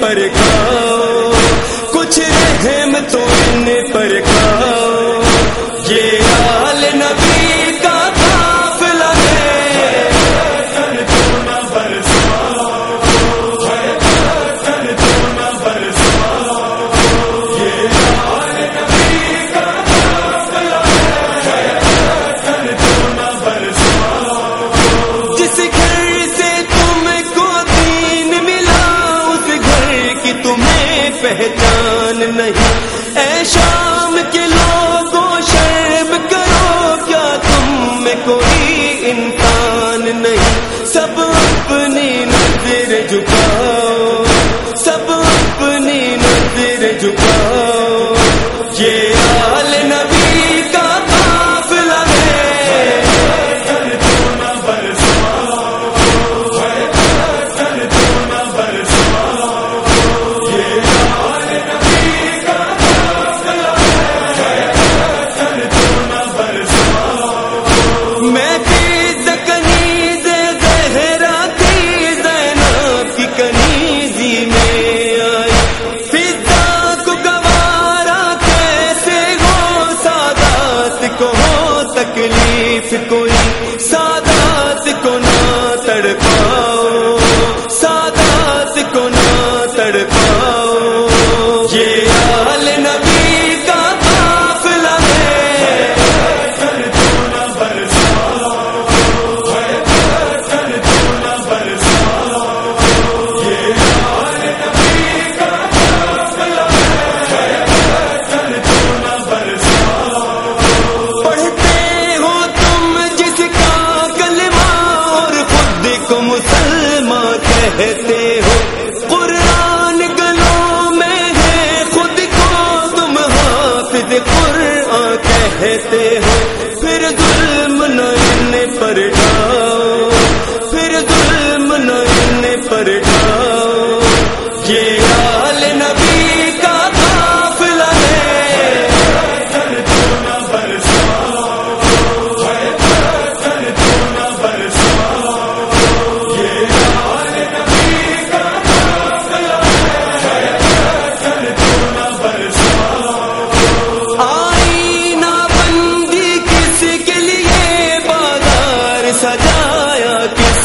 پر کھاؤ کچھ رحم تو ان پر کھاؤ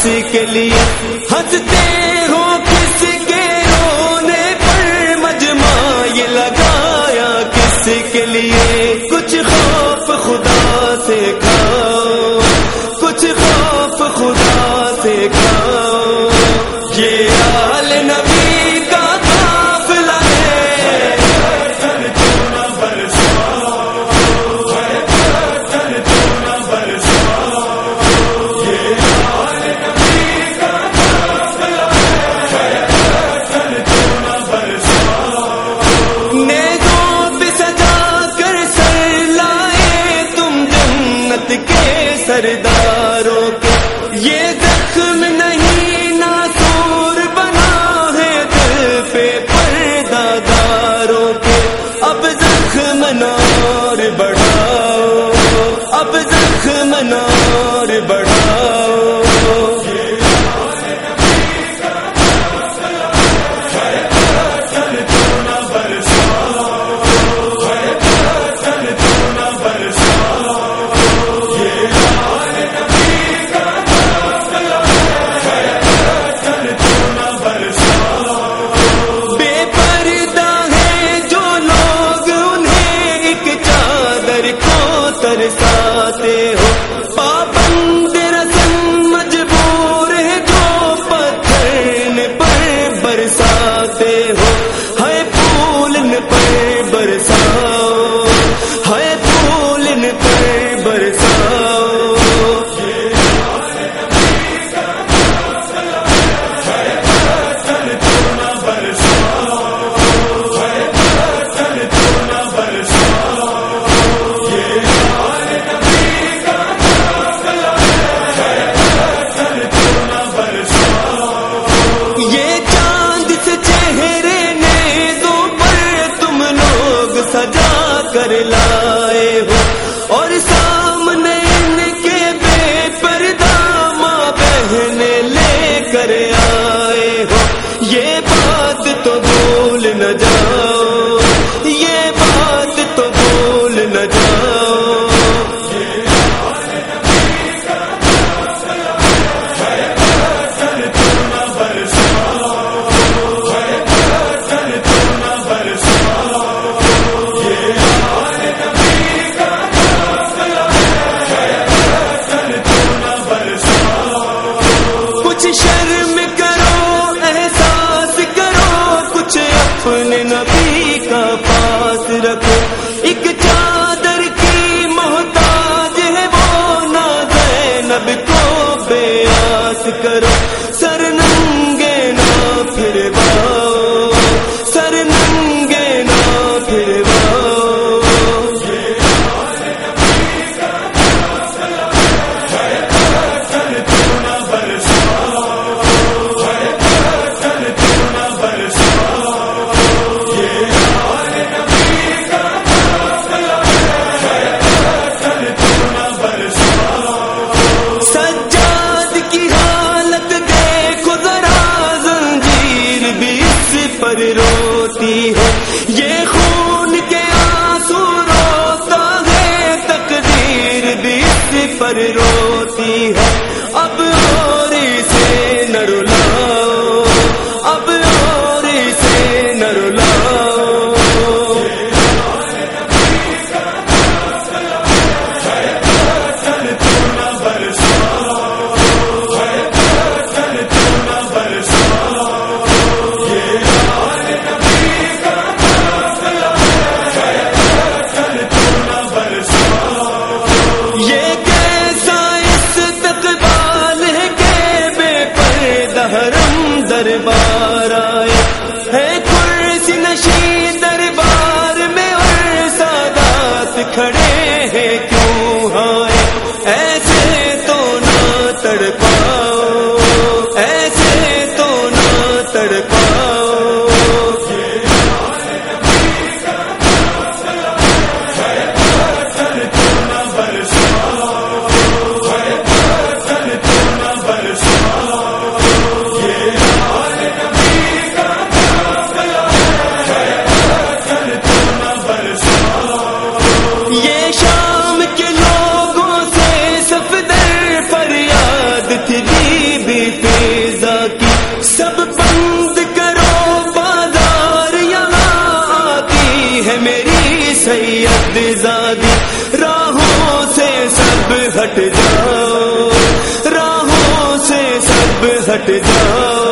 کے لیے ہنستے ہو کس کے رونے پر مجمع یہ لگایا کس کے لیے کچھ خوف خدا سے کچھ کٹ جاؤ۔